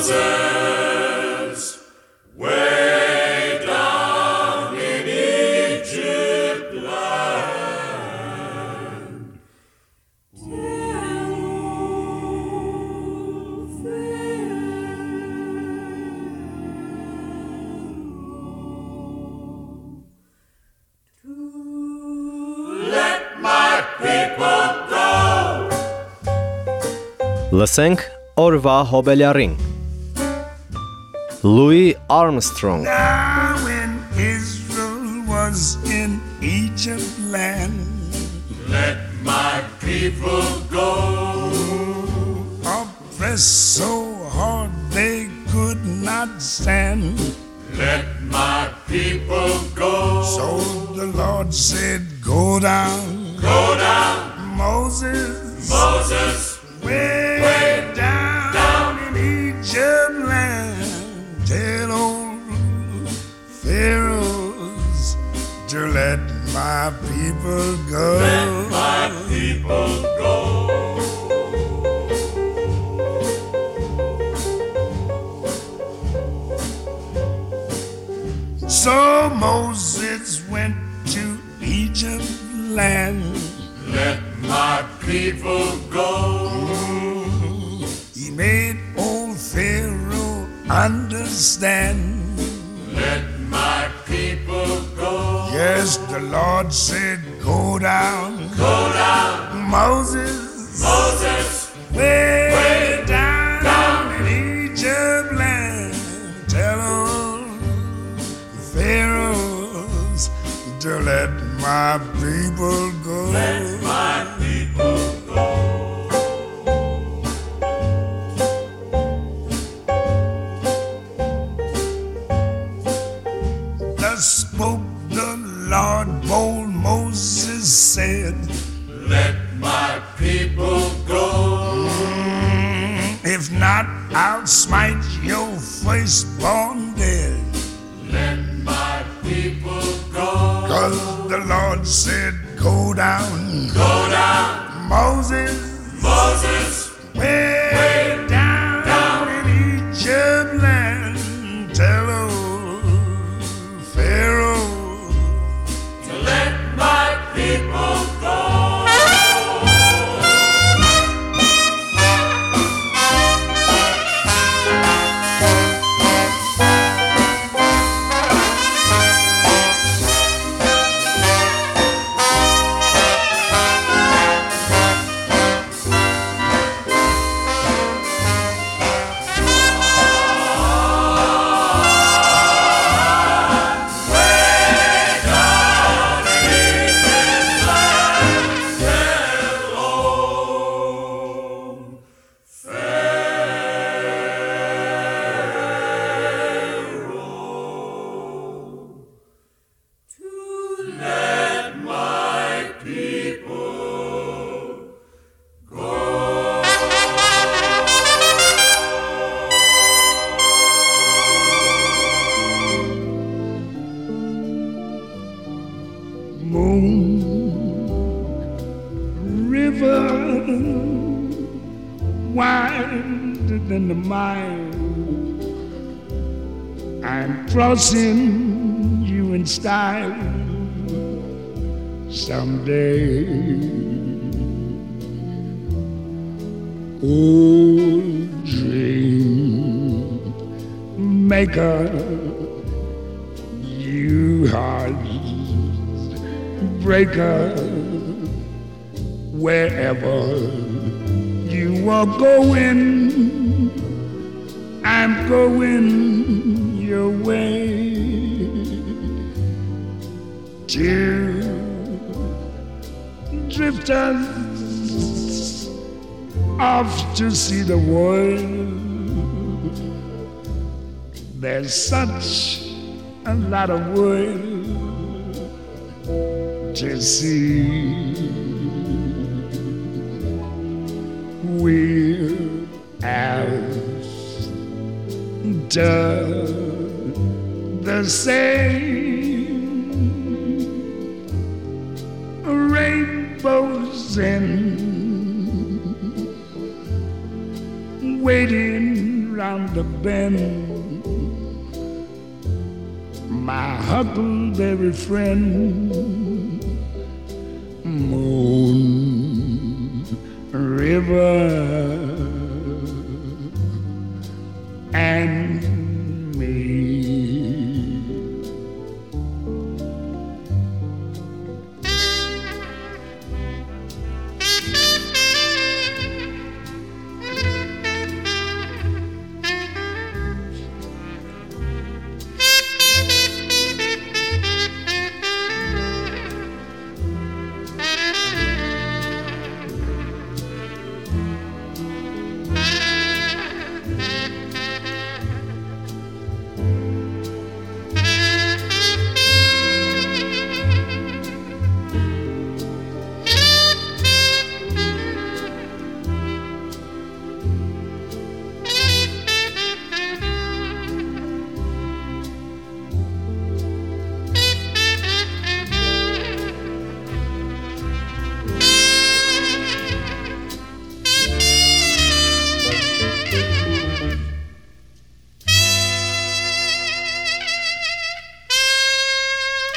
houses way down in Egypt land. Let my people go. Orva Hobelja Louis Armstrong. Now when Israel was in Egypt land, let my people go. Oppressed so hard they could not stand. Let my people go. So the Lord said, Go down. Go down. Moses. Moses. Way, way down, down in Egypt land. Tell old Pharaohs to let my people go. let my people go. So Moses went to Egypt land. Let my people go. Understand. Let my people go. Yes, the Lord said, Go down, Go down, Moses, Moses, spoke the Lord, bold Moses said, Let my people go. Mm, if not, I'll smite your firstborn dead. Let my people go. Cause the Lord said, Go down, Go down, Moses, Moses, crossing you in style someday. Oh, dream maker, you heart breaker, wherever you are going, I'm going your way. Two drifters off to see the world. There's such a lot of world to see. We're after the same rainbows in waiting round the bend. My huckleberry friend moon river.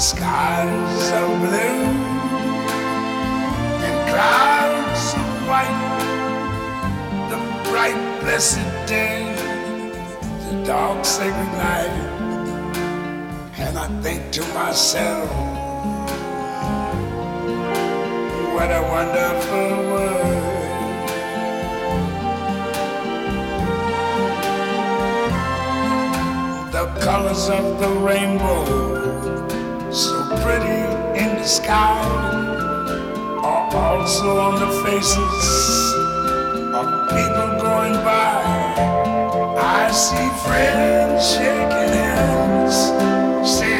skies are blue and clouds are white. The bright, blessed day, the dark, sacred night. And I think to myself, what a wonderful world. The colors of the rainbow so pretty in the sky are also on the faces of people going by. I see friends shaking hands.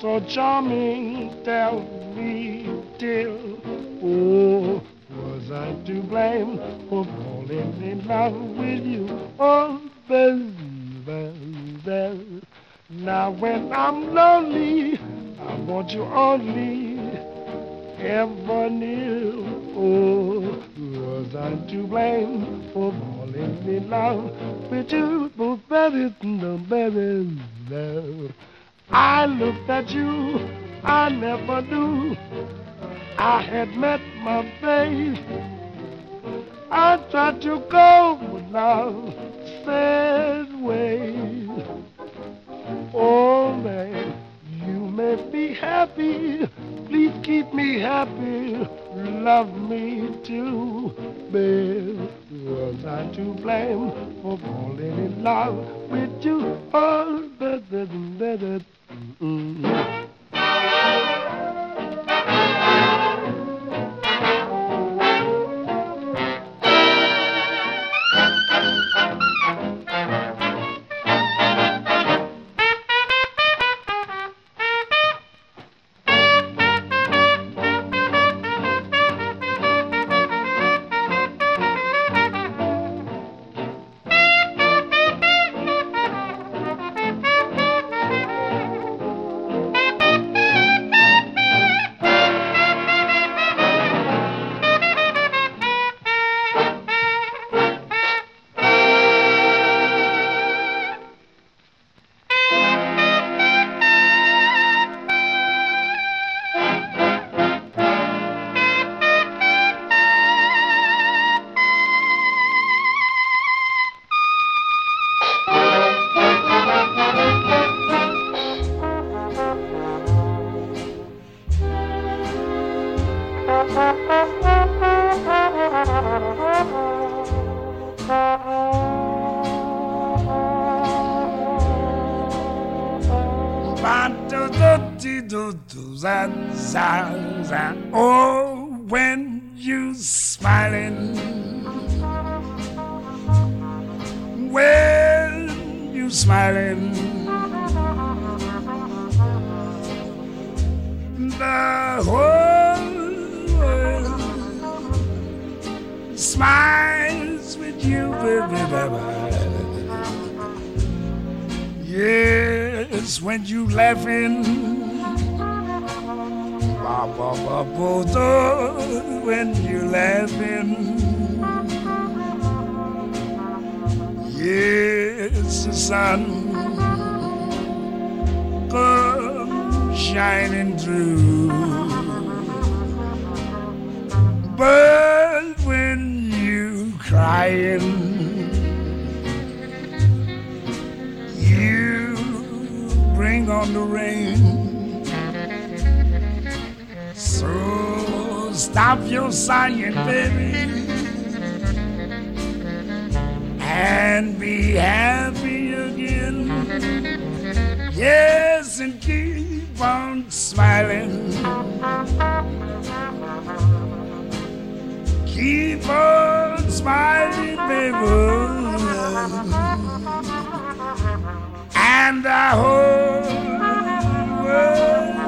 so charming, tell me, dear, oh, was I to blame for falling in love with you? Oh, baby, baby. Now when I'm lonely, I want you only ever near. Oh, was I to blame for falling in love with you? Oh, baby, no, better. I looked at you, I never knew I had met my babe. I tried to go but love, sad way. Oh man, you make me happy. Please keep me happy. Love me too, babe. Was I to blame for falling in love with you? Oh, da, da, da, da, da. Mm-mm. Oh, when you laughing Ba ba ba bozo when you're laughing. Yes, the sun comes shining through. But when you crying, rain. So stop your sighing, baby, and be happy again. Yes, and keep on smiling. Keep on smiling, baby. And I hope world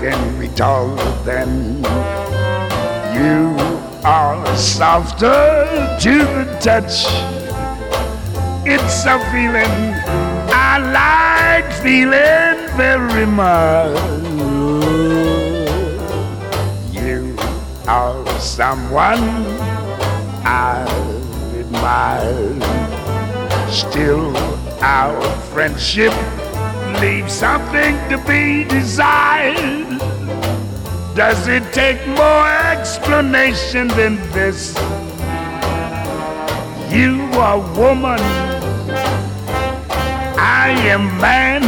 can be taller than you are softer to the touch. It's a feeling I like feeling very much. You are someone I admire. Still, our friendship leaves something to be desired. Does it take more explanation than this? You are woman, I am man.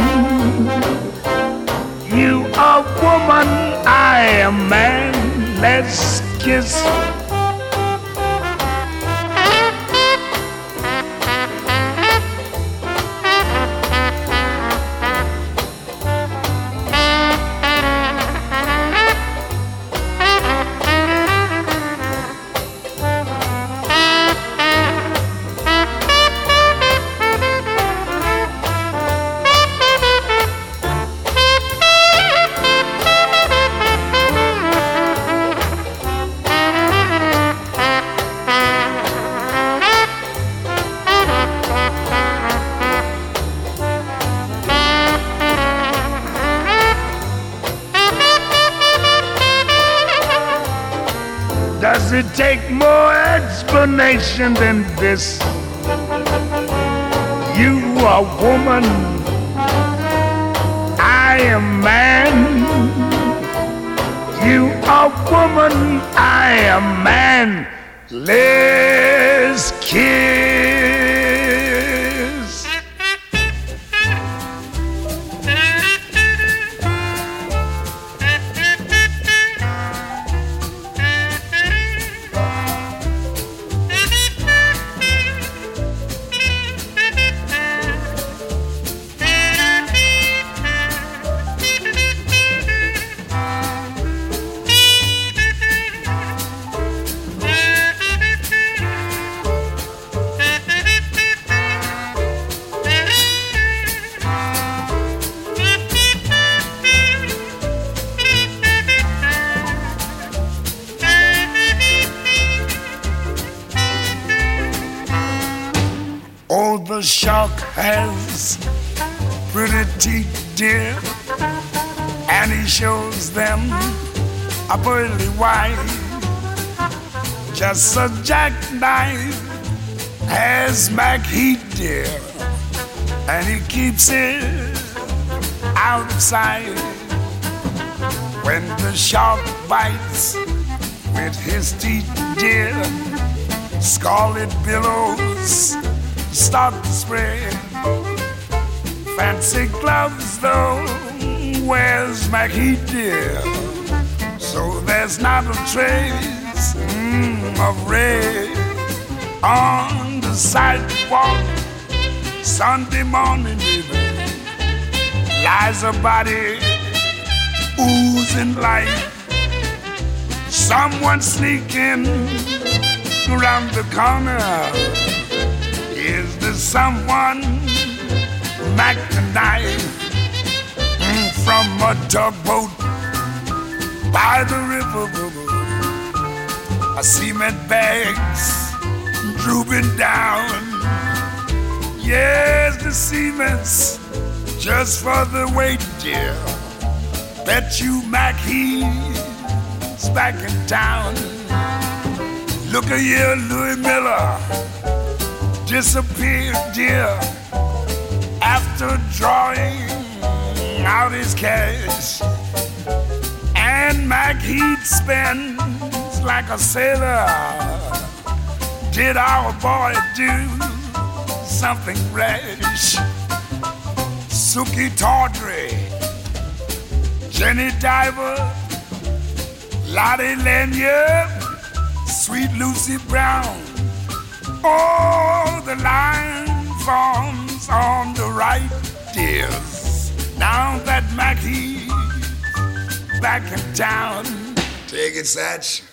You are woman, I am man. Let's kiss. Than this? You are woman, I am man. You are woman, I am man. Let's a jackknife has Macheath, dear, and he keeps it out of sight. When the shark bites with his teeth, dear, scarlet billows start to spread. Fancy gloves, though, where's Mackie dear? So there's not a trace mm, of red on the sidewalk. Sunday morning, baby, lies a body oozing life. Someone sneaking around the corner. Is there someone Mac the knife mm, from a tugboat by the river? A cement bags drooping down. Yes, the cement's just for the weight, dear. Bet you Mac he's back in town. Look at here, Louis Miller disappeared, dear, after drawing out his cash. And Macheath spends like a sailor. Did our boy do something rash? Suki Tawdry, Jenny Diver, Lottie Lenya, Sweet Lucy Brown. Oh, the line forms on the right, dears. Now that Mackie's back in town, take it, Satch.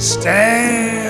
Stand.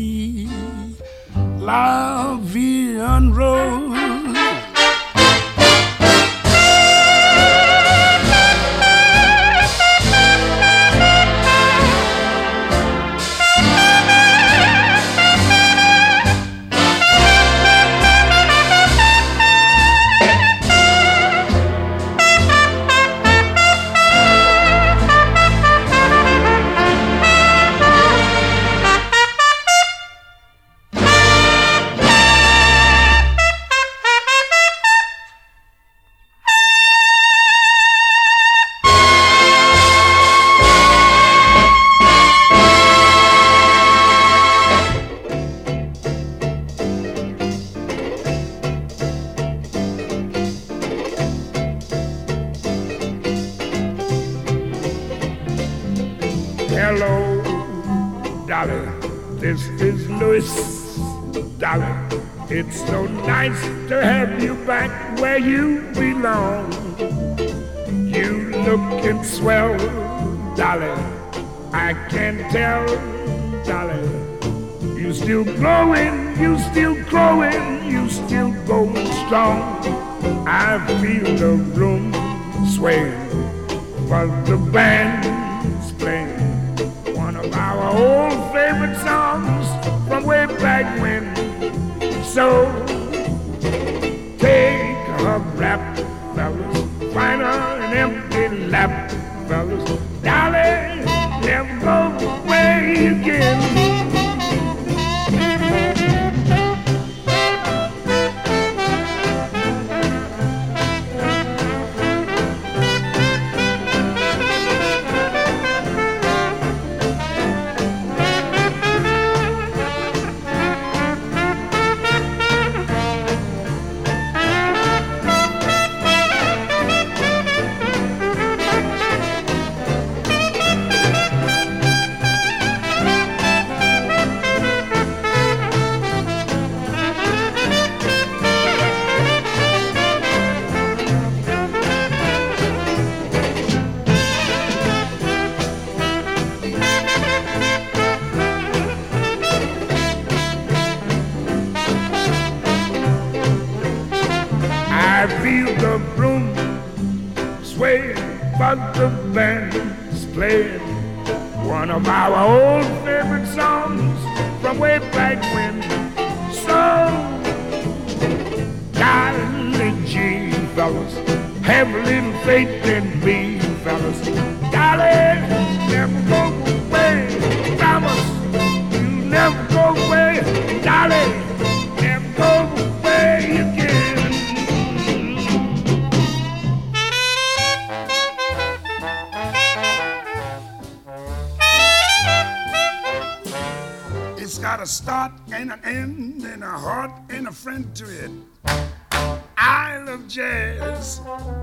la vie. It's so nice to have you back where you belong. You looking swell, darling. I can tell, darling. You still growing, you still growing, you still going strong. I feel the room sway while the band's playing one of our old favorite songs from way back when. So. Take a rap, fellas, find an empty lap, fellas, darling, never go away again.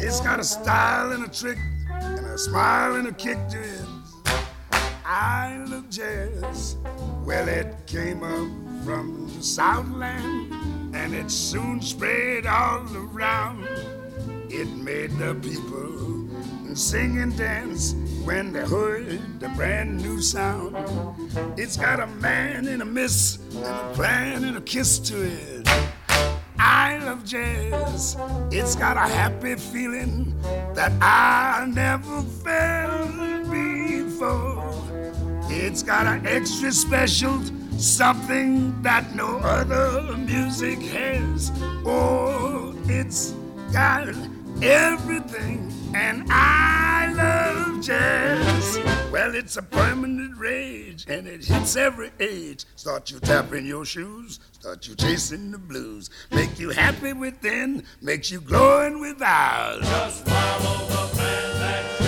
It's got a style and a trick and a smile and a kick to it. I love jazz. Well, it came up from the Southland and it soon spread all around. It made the people sing and dance when they heard the brand new sound. It's got a man and a miss and a plan and a kiss to it. Jazz. It's got a happy feeling that I never felt before. It's got an extra special something that no other music has. Oh, it's got everything, and I love jazz. Well, it's a permanent rage, and it hits every age. Start you tapping your shoes, start you chasing the blues. Make you happy within, makes you glowing without. Just follow the band